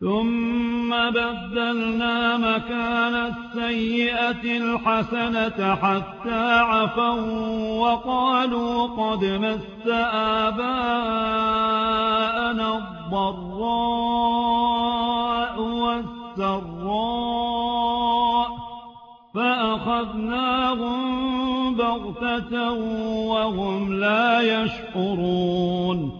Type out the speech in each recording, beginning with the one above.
ثم بدلنا مكان السيئة الحسنة حتى عفوا وقالوا قد مس آباءنا الضراء والسراء فأخذناهم بغتة وهم لا يشعرون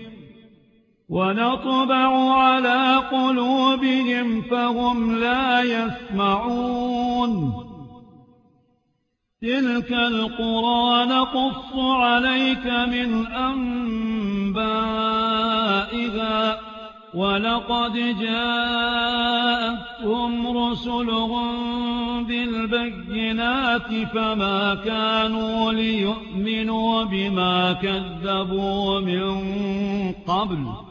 وَنَطْبَعُ عَلَىٰ قُلُوبِهِمْ فَهُمْ لَا يَسْمَعُونَ. تِلْكَ الْقُرَىٰ نَقُصُّ عَلَيْكَ مِنْ أَنبَائِهَا ۚ وَلَقَدْ جَاءَتْهُمْ رُسُلُهُم بِالْبَيِّنَاتِ فَمَا كَانُوا لِيُؤْمِنُوا بِمَا كَذَّبُوا مِن قَبْلُ.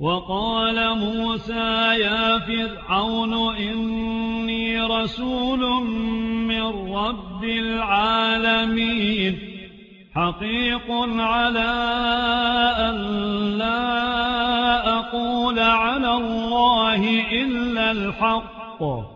وَقَالَ مُوسَىٰ يَا فِرْعَوْنُ إِنِّي رَسُولٌ مِّن رَّبِّ الْعَالَمِينَ حَقِيقٌ عَلَىٰ أَن لَّا أَقُولَ عَلَى اللَّهِ إِلَّا الْحَقَّ.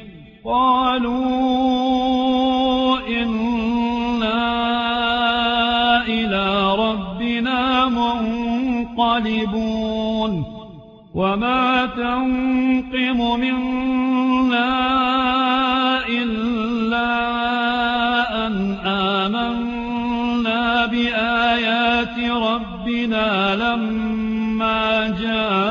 قَالُوا إِنَّا إِلَىٰ رَبِّنَا مُنقَلِبُونَ وَمَا تَنقِمُ مِنَّا إِلَّا أَنْ آمَنَّا بِآيَاتِ رَبِّنَا لَمَّا جاءنا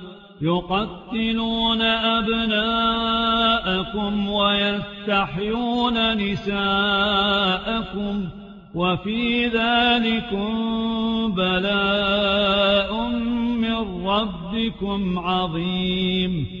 يقتلون أبناءكم ويستحيون نساءكم وفي ذلك بلاء من ربكم عظيم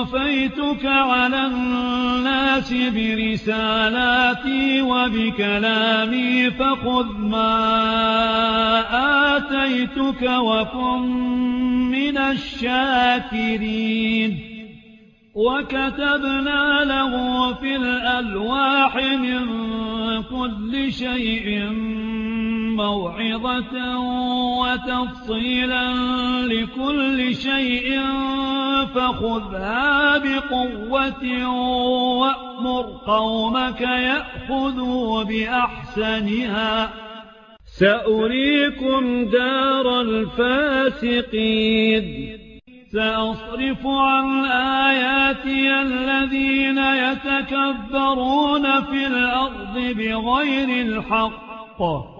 اصطفيتك على الناس برسالاتي وبكلامي فخذ ما آتيتك وكن من الشاكرين وكتبنا له في الألواح من كل شيء موعظة وَتَفْصِيلًا لِكُلِّ شَيْءٍ فَخُذْهَا بِقُوَّةٍ وَأْمُرْ قَوْمَكَ يَأْخُذُوا بِأَحْسَنِهَا. سَأُرِيكُمْ دَارَ الْفَاسِقِينَ. سأصرف عن آياتي الذين يتكبرون في الأرض بغير الحق.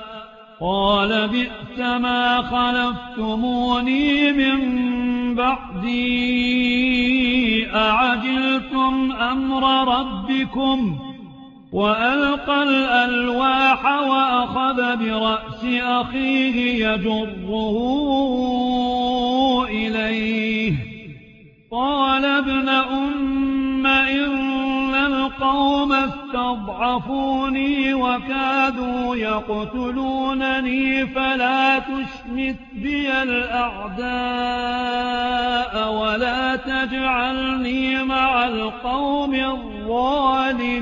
قال بئت ما خلفتموني من بعدي. أعجلتم أمر ربكم؟ وألقى الألواح وأخذ برأس أخيه يجره إليه. قال ابن أم إن إِلَّا الْقَوْمَ اسْتَضْعَفُونِي وَكَادُوا يَقْتُلُونَنِي فَلَا تُشْمِتْ بِيَ الْأَعْدَاءَ وَلَا تَجْعَلْنِي مَعَ الْقَوْمِ الظَّالِمِينَ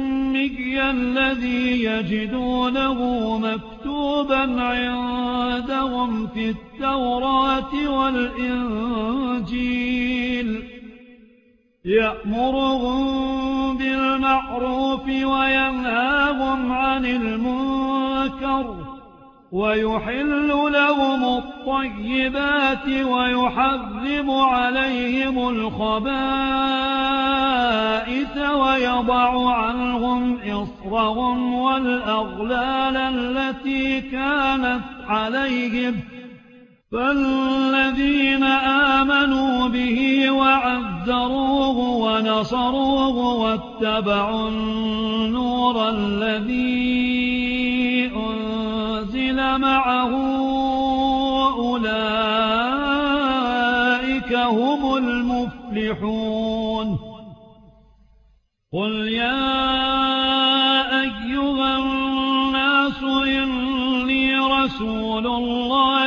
الأمي الذي يجدونه مكتوبا عندهم في التوراة والإنجيل. يأمرهم بالمعروف وينهاهم عن المنكر. ويحل لهم الطيبات ويحذب عليهم الخبائث ويضع عنهم إصرهم والأغلال التي كانت عليهم فالذين آمنوا به وعذروه ونصروه واتبعوا النور الذي أنزل معه أولئك هم المفلحون قل يا أيها الناس إني رسول الله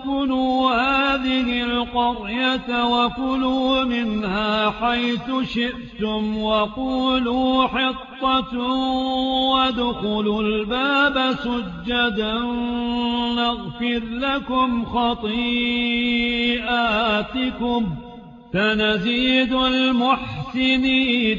اسكنوا هذه القرية وكلوا منها حيث شئتم وقولوا حطة وادخلوا الباب سجدا نغفر لكم خطيئاتكم فنزيد المحسنين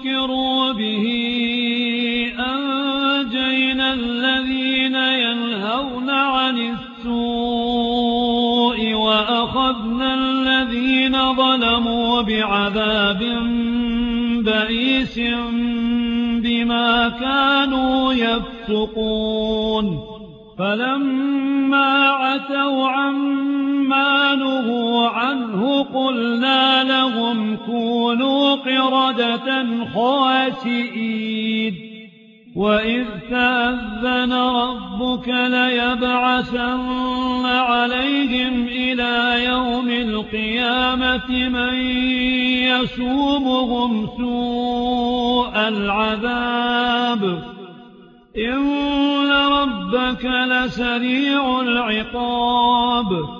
ذكروا به أنجينا الذين ينهون عن السوء وأخذنا الذين ظلموا بعذاب بئيس بما كانوا يفسقون فلما عتوا عما إيمانه عنه قلنا لهم كونوا قردة خاسئين. وإذ تأذن ربك ليبعثن عليهم إلى يوم القيامة من يسومهم سوء العذاب. إن ربك لسريع العقاب.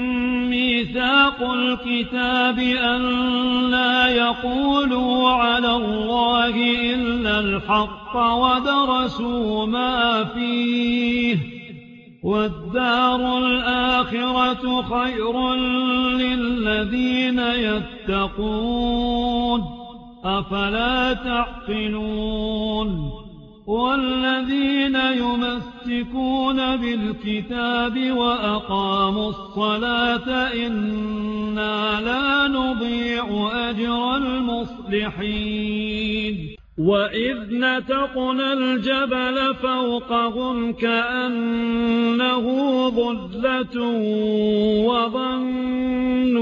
ميثاق الكتاب أن لا يقولوا على الله إلا الحق ودرسوا ما فيه والدار الآخرة خير للذين يتقون أفلا تعقلون والذين يمسكون بالكتاب وأقاموا الصلاة إنا لا نضيع أجر المصلحين. وَإِذْ نَتَقْنَا الْجَبَلَ فَوْقَهُمْ كَأَنَّهُ ضلة وَظَنُّوا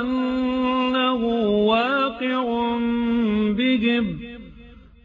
أَنَّهُ وَاقِعٌ بِهِمْ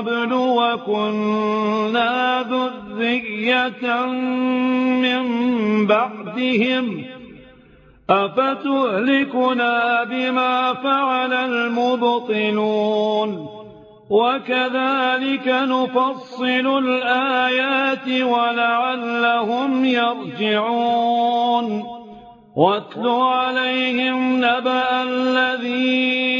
قَبْلُ وَكُنَّا ذُرِّيَّةً مِّن بَعْدِهِمْ أَفَتُهْلِكُنَا بِمَا فَعَلَ الْمُبْطِلُونَ وَكَذَلِكَ نُفَصِّلُ الْآيَاتِ وَلَعَلَّهُمْ يَرْجِعُونَ وَاتْلُ عَلَيْهِمْ نَبَأَ الَّذِي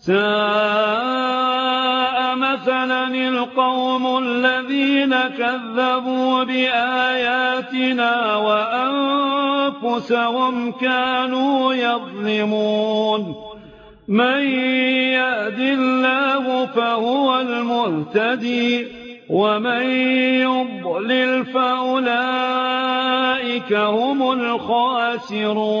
ساء مثلا القوم الذين كذبوا بآياتنا وأنفسهم كانوا يظلمون. من يأدي الله فهو المهتدي ومن يضلل فأولئك هم الخاسرون.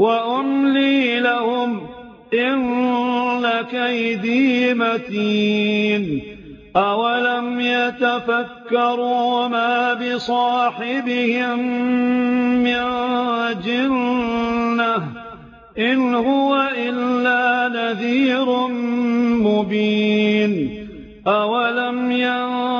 وَأُمْلِي لَهُمْ إِنَّ كَيْدِي مَتِينٌ أَوَلَمْ يَتَفَكَّرُوا مَا بِصَاحِبِهِمْ مِنْ جِنَّةٍ إِنْ هُوَ إِلَّا نَذِيرٌ مُبِينٌ أَوَلَمْ يَنْظُرُوا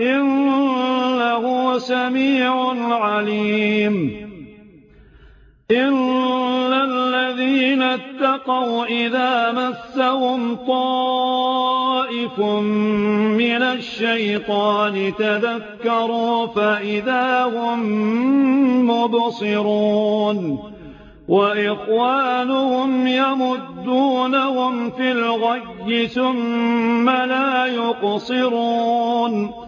إنه سميع عليم. إلا الذين اتقوا إذا مسهم طائف من الشيطان تذكروا فإذا هم مبصرون. وإخوانهم يمدونهم في الغي ثم لا يقصرون.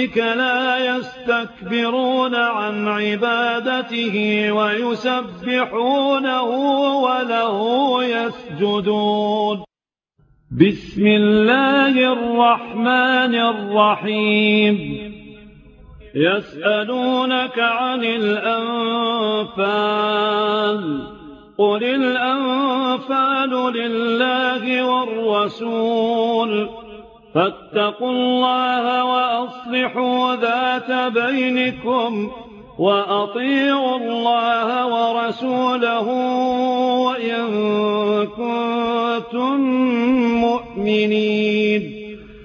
ربك لا يستكبرون عن عبادته ويسبحونه وله يسجدون. بسم الله الرحمن الرحيم. يسألونك عن الأنفال. قل الأنفال لله والرسول. فاتقوا الله وأصلحوا ذات بينكم وأطيعوا الله ورسوله وإن كنتم مؤمنين.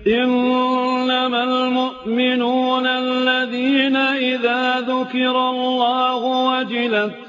إنما المؤمنون الذين إذا ذكر الله وجلت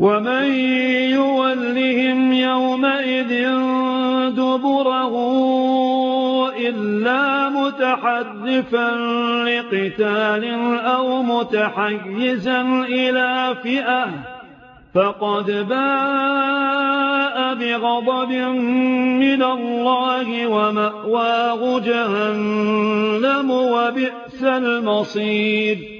ومن يولهم يومئذ دبره إلا متحذفا لقتال أو متحيزا إلى فئة فقد باء بغضب من الله ومأواه جهنم وبئس المصير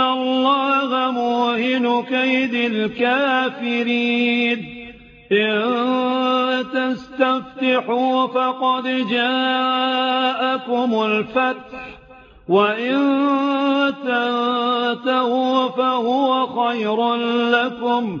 الله موهن كيد الكافرين إن تستفتحوا فقد جاءكم الفتح وإن تنتهوا فهو خير لكم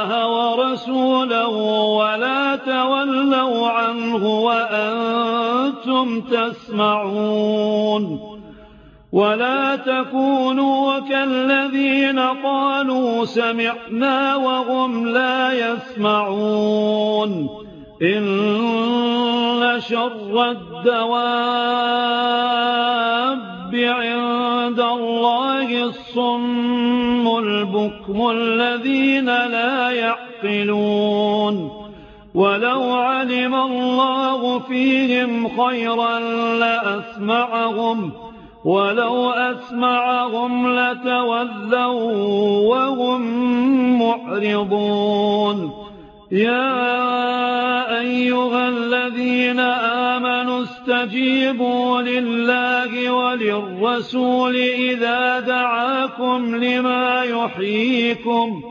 رسوله وَلَا تَوَلَّوْا عَنْهُ وَأَنْتُمْ تَسْمَعُونَ ولا تكونوا كالذين قالوا سمعنا وهم لا يسمعون إن شر الدواب عند الله الصم البكم الذين لا يعلمون يعقلون ولو علم الله فيهم خيرا لأسمعهم ولو أسمعهم لتوذوا وهم معرضون. يا أيها الذين آمنوا استجيبوا لله وللرسول إذا دعاكم لما يحييكم.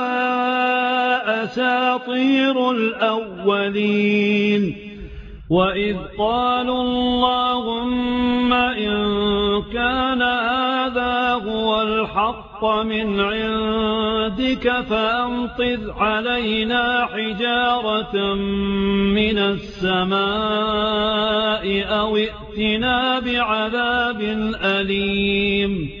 أساطير الأولين وإذ قالوا اللهم إن كان هذا هو الحق من عندك فأمطذ علينا حجارة من السماء أو ائتنا بعذاب أليم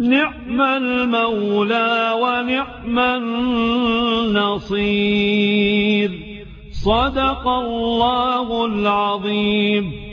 نعم المولى ونعم النصير. صدق الله العظيم.